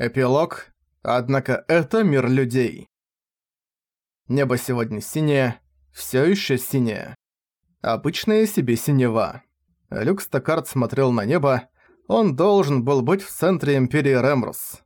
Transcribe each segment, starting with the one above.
Эпилог. Однако это мир людей. Небо сегодня синее, все еще синее. Обычная себе синева. Люк Стакард смотрел на небо, он должен был быть в центре Империи Ремрус.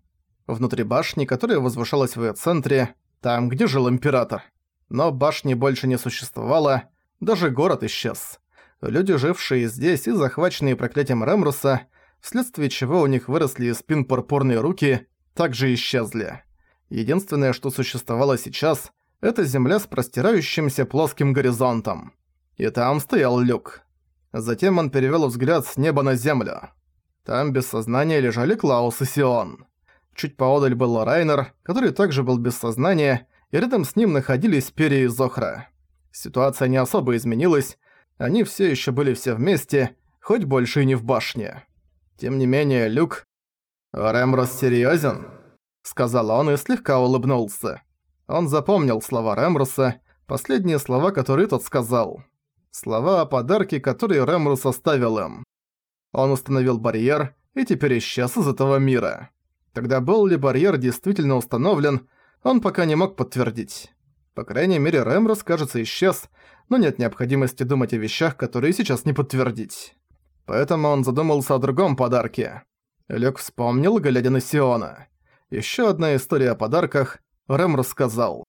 Внутри башни, которая возвышалась в ее центре, там, где жил Император. Но башни больше не существовало, даже город исчез. Люди, жившие здесь и захваченные проклятием Ремруса, вследствие чего у них выросли из спин пурпурные руки, также исчезли. Единственное, что существовало сейчас, это земля с простирающимся плоским горизонтом. И там стоял люк. Затем он перевёл взгляд с неба на землю. Там без сознания лежали Клаус и Сион. Чуть поодаль был Райнер, который также был без сознания, и рядом с ним находились Пери и Зохра. Ситуация не особо изменилась, они все еще были все вместе, хоть больше и не в башне. Тем не менее, Люк... «Рэмрос серьёзен?» — сказал он и слегка улыбнулся. Он запомнил слова Рэмруса, последние слова, которые тот сказал. Слова о подарке, который Рэмрус оставил им. Он установил барьер и теперь исчез из этого мира. Тогда был ли барьер действительно установлен, он пока не мог подтвердить. По крайней мере, Рэмрус, кажется, исчез, но нет необходимости думать о вещах, которые сейчас не подтвердить. Поэтому он задумался о другом подарке. Люк вспомнил, глядя на Сиона. Ещё одна история о подарках, Рэм рассказал.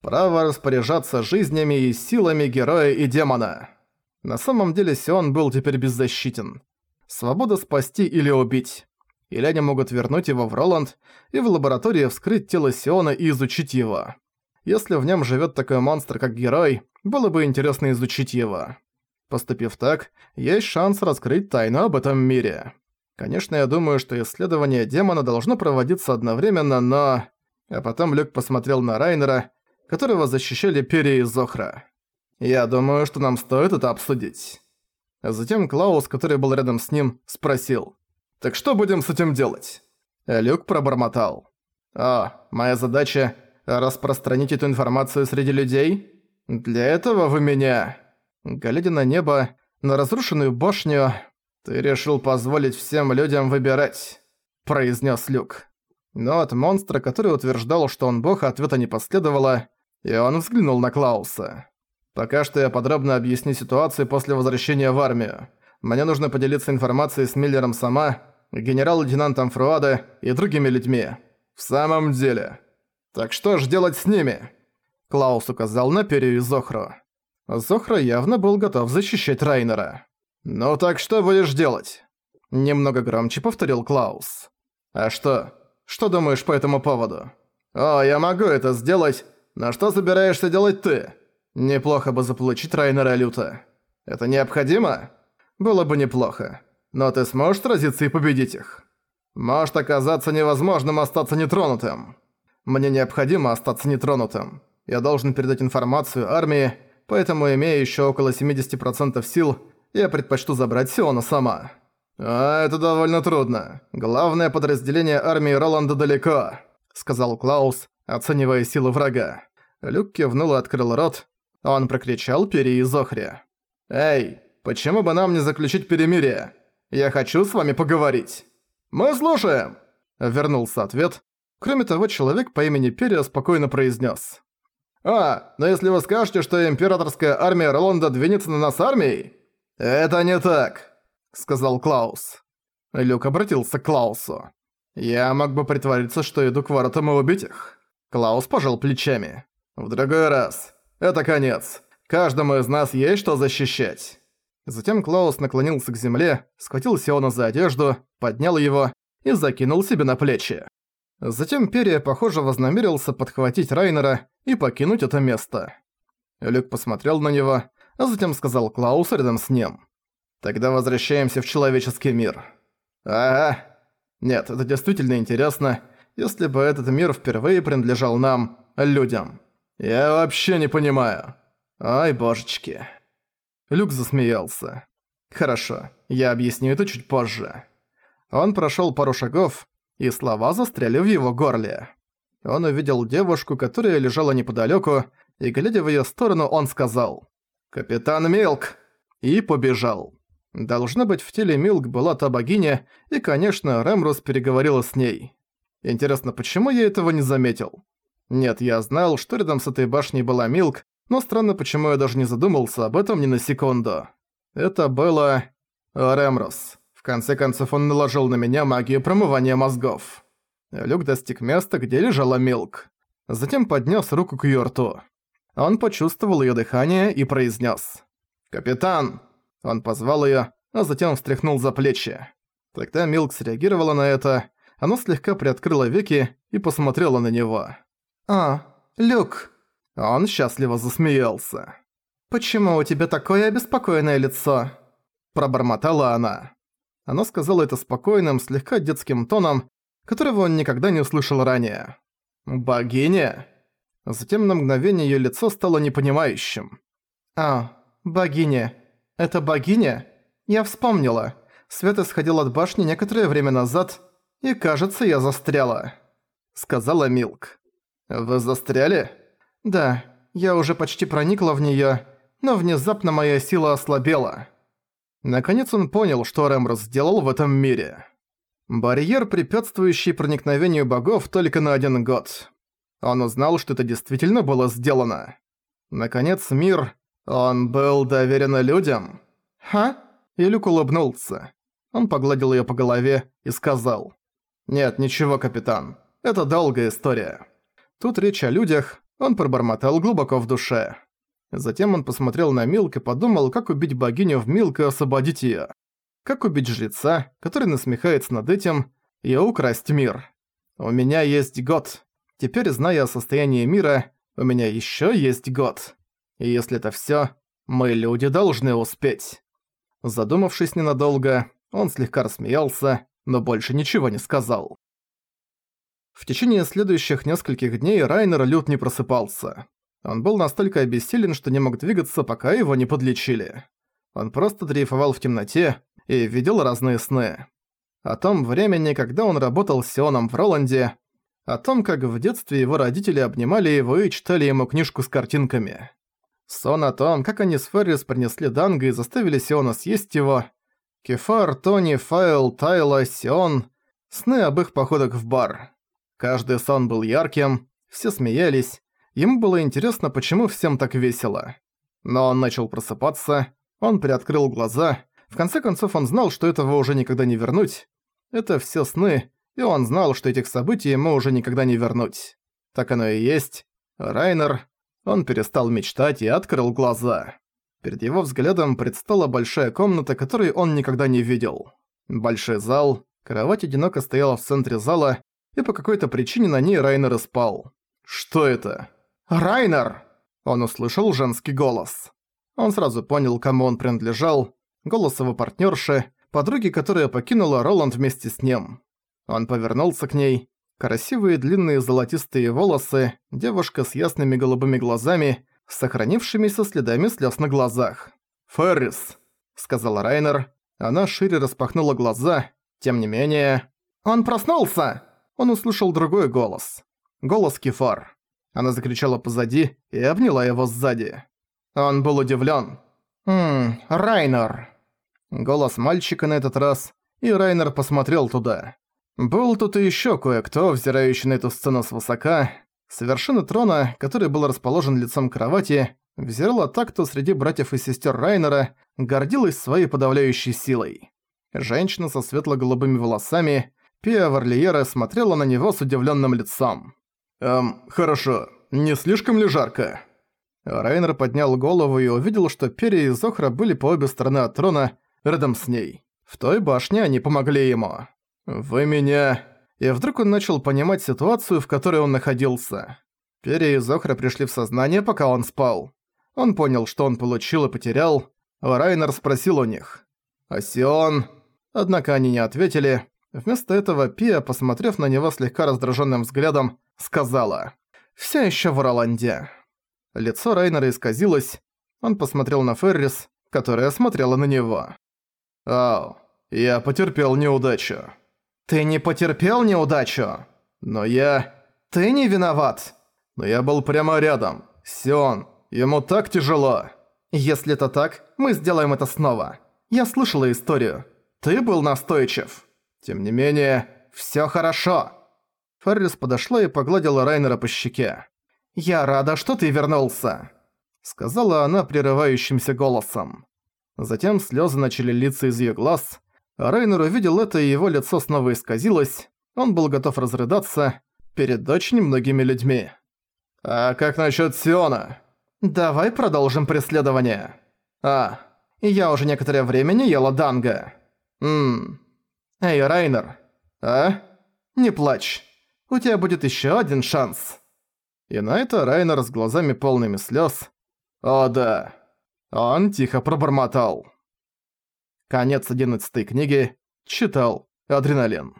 Право распоряжаться жизнями и силами героя и демона. На самом деле Сион был теперь беззащитен. Свобода спасти или убить. Или они могут вернуть его в Роланд и в лаборатории вскрыть тело Сиона и изучить его. Если в нем живет такой монстр, как герой, было бы интересно изучить его. Поступив так, есть шанс раскрыть тайну об этом мире. Конечно, я думаю, что исследование демона должно проводиться одновременно, но... А потом Люк посмотрел на Райнера, которого защищали Перри и Зохра. Я думаю, что нам стоит это обсудить. А затем Клаус, который был рядом с ним, спросил. «Так что будем с этим делать?» Люк пробормотал. «А, моя задача – распространить эту информацию среди людей? Для этого вы меня...» Глядя на небо, на разрушенную башню, «Ты решил позволить всем людям выбирать», – произнес Люк. Но от монстра, который утверждал, что он бог, ответа не последовало, и он взглянул на Клауса. «Пока что я подробно объясню ситуацию после возвращения в армию. Мне нужно поделиться информацией с Миллером сама, генерал-лейтенантом Фруаде и другими людьми. В самом деле. Так что ж делать с ними?» Клаус указал на Перию и Зохру. Зохра явно был готов защищать Райнера. «Ну так что будешь делать?» Немного громче повторил Клаус. «А что? Что думаешь по этому поводу?» «О, я могу это сделать. Но что собираешься делать ты?» «Неплохо бы заполучить Райнера Люта. Это необходимо?» «Было бы неплохо. Но ты сможешь сразиться и победить их?» «Может оказаться невозможным остаться нетронутым. Мне необходимо остаться нетронутым. Я должен передать информацию армии, поэтому имея еще около 70% сил, я предпочту забрать Сиона сама. А это довольно трудно. Главное подразделение армии Роланда далеко, сказал Клаус, оценивая силы врага. Люк кивнул и открыл рот. Он прокричал Пери и Зохре. «Эй, почему бы нам не заключить перемирие? Я хочу с вами поговорить». «Мы слушаем!» Вернулся ответ. Кроме того, человек по имени Перия спокойно произнес: «А, но если вы скажете, что императорская армия Роланда двинется на нас армией...» «Это не так», — сказал Клаус. Люк обратился к Клаусу. «Я мог бы притвориться, что иду к воротам и убить их». Клаус пожал плечами. «В другой раз. Это конец. Каждому из нас есть что защищать». Затем Клаус наклонился к земле, схватил Сиона за одежду, поднял его и закинул себе на плечи. Затем Перия, похоже, вознамерился подхватить Райнера и покинуть это место. Люк посмотрел на него, а затем сказал Клаус рядом с ним. «Тогда возвращаемся в человеческий мир». «Ага. Нет, это действительно интересно, если бы этот мир впервые принадлежал нам, людям. Я вообще не понимаю. Ай, божечки». Люк засмеялся. «Хорошо, я объясню это чуть позже». Он прошёл пару шагов, и слова застряли в его горле. Он увидел девушку, которая лежала неподалёку, и, глядя в её сторону, он сказал «Капитан Милк!» и побежал. Должно быть, в теле Милк была та богиня, и, конечно, Рэмрус переговорила с ней. Интересно, почему я этого не заметил? Нет, я знал, что рядом с этой башней была Милк, но странно, почему я даже не задумался об этом ни на секунду. Это было... Ремрос. В конце концов, он наложил на меня магию промывания мозгов. Люк достиг места, где лежала Милк. Затем поднес руку к её рту. Он почувствовал её дыхание и произнес: «Капитан!» Он позвал её, а затем встряхнул за плечи. Тогда Милк среагировала на это, она слегка приоткрыла веки и посмотрела на него. «А, Люк!» Он счастливо засмеялся. «Почему у тебя такое обеспокоенное лицо?» Пробормотала она. Она сказала это спокойным, слегка детским тоном, которого он никогда не услышал ранее. «Богиня?» Затем на мгновение её лицо стало непонимающим. «А, богиня. Это богиня? Я вспомнила. Свет исходил от башни некоторое время назад, и, кажется, я застряла», — сказала Милк. «Вы застряли?» «Да, я уже почти проникла в неё, но внезапно моя сила ослабела». Наконец он понял, что Рэмрос сделал в этом мире. Барьер, препятствующий проникновению богов только на один год. Он узнал, что это действительно было сделано. Наконец, мир... Он был доверен людям. «Ха?» И улыбнулся. Он погладил её по голове и сказал. «Нет, ничего, капитан. Это долгая история». Тут речь о людях, он пробормотал глубоко в душе. Затем он посмотрел на Милк и подумал, как убить богиню в Милк и освободить её. Как убить жреца, который насмехается над этим, и украсть мир. У меня есть год. Теперь, зная о состоянии мира, у меня ещё есть год. И если это всё, мы, люди, должны успеть. Задумавшись ненадолго, он слегка рассмеялся, но больше ничего не сказал. В течение следующих нескольких дней Райнер Лют не просыпался. Он был настолько обессилен, что не мог двигаться, пока его не подлечили. Он просто дрейфовал в темноте и видел разные сны. О том времени, когда он работал с Сионом в Роланде, о том, как в детстве его родители обнимали его и читали ему книжку с картинками. Сон о том, как они с Феррис принесли Данга и заставили Сиона съесть его. Кефар, Тони, Файл, Тайла, Сион. Сны об их походах в бар. Каждый сон был ярким, все смеялись, Ему было интересно, почему всем так весело. Но он начал просыпаться, он приоткрыл глаза. В конце концов он знал, что этого уже никогда не вернуть. Это все сны, и он знал, что этих событий ему уже никогда не вернуть. Так оно и есть. Райнер... Он перестал мечтать и открыл глаза. Перед его взглядом предстала большая комната, которую он никогда не видел. Большой зал, кровать одиноко стояла в центре зала, и по какой-то причине на ней Райнер и спал. Что это? «Райнер!» Он услышал женский голос. Он сразу понял, кому он принадлежал. Голос его партнерши, подруги, которая покинула Роланд вместе с ним. Он повернулся к ней. Красивые длинные золотистые волосы, девушка с ясными голубыми глазами, с сохранившимися следами слез на глазах. «Феррис», — сказал Райнер. Она шире распахнула глаза. Тем не менее... «Он проснулся!» Он услышал другой голос. Голос Кефар. Она закричала позади и обняла его сзади. Он был удивлен. «Ммм, Райнер!» Голос мальчика на этот раз, и Райнер посмотрел туда. Был тут и ещё кое-кто, взирающий на эту сцену свысока. С вершины трона, который был расположен лицом к кровати, взирала так, кто среди братьев и сестер Райнера гордилась своей подавляющей силой. Женщина со светло-голубыми волосами, Пиа Варлиера смотрела на него с удивленным лицом. «Эм, хорошо. Не слишком ли жарко?» Райнер поднял голову и увидел, что Перри и Зохра были по обе стороны от трона, рядом с ней. В той башне они помогли ему. «Вы меня...» И вдруг он начал понимать ситуацию, в которой он находился. Перри и Зохра пришли в сознание, пока он спал. Он понял, что он получил и потерял. Райнер спросил у них. «Асион...» Однако они не ответили. Вместо этого Пия, посмотрев на него слегка раздраженным взглядом, сказала «Всё ещё в Роланде». Лицо Райнера исказилось. Он посмотрел на Феррис, которая смотрела на него. «Ау, я потерпел неудачу». «Ты не потерпел неудачу?» «Но я...» «Ты не виноват!» «Но я был прямо рядом. Сион, ему так тяжело!» «Если это так, мы сделаем это снова. Я слышала историю. Ты был настойчив. Тем не менее, всё хорошо!» Феррис подошла и погладила Райнера по щеке. «Я рада, что ты вернулся», — сказала она прерывающимся голосом. Затем слезы начали литься из ее глаз. Райнер увидел это, и его лицо снова исказилось. Он был готов разрыдаться перед очень многими людьми. «А как насчет Сиона?» «Давай продолжим преследование». «А, я уже некоторое время не ела данго». «Ммм. Эй, Райнер. А? Не плачь. У тебя будет еще один шанс». И на это Райнер с глазами полными слез. «О да». Он тихо пробормотал. Конец одиннадцатой книги. Читал. Адреналин.